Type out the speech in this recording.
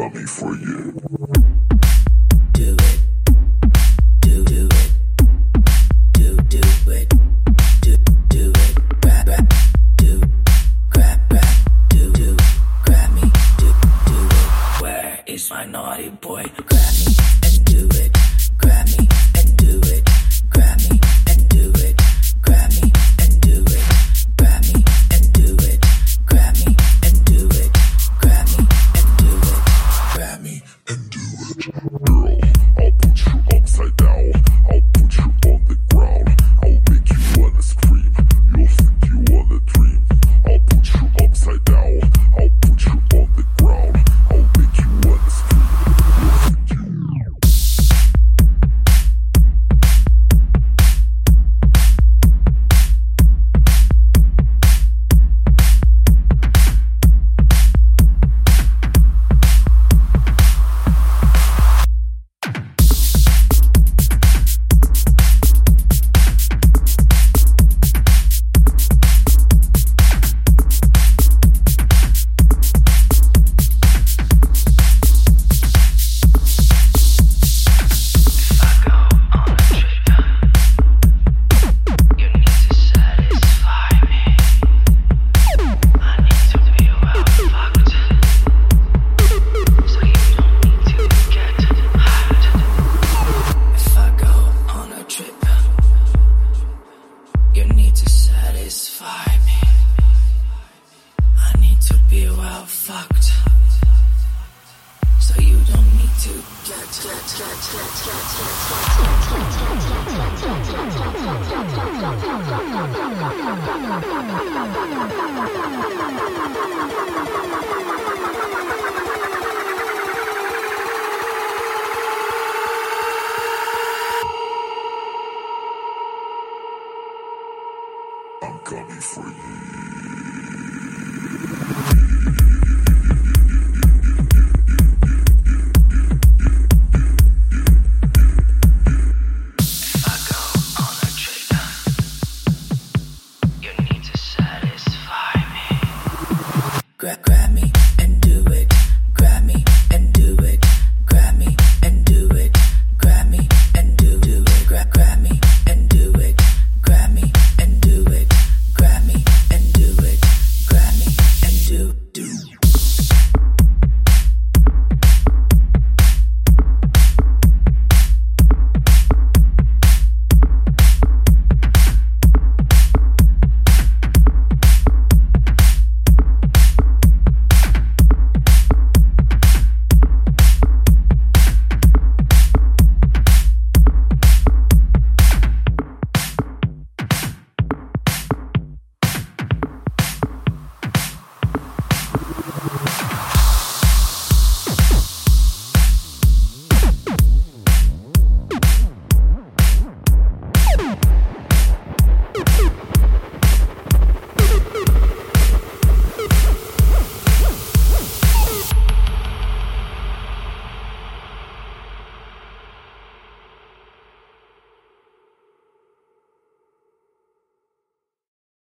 coming for you. I'm coming for you. do do.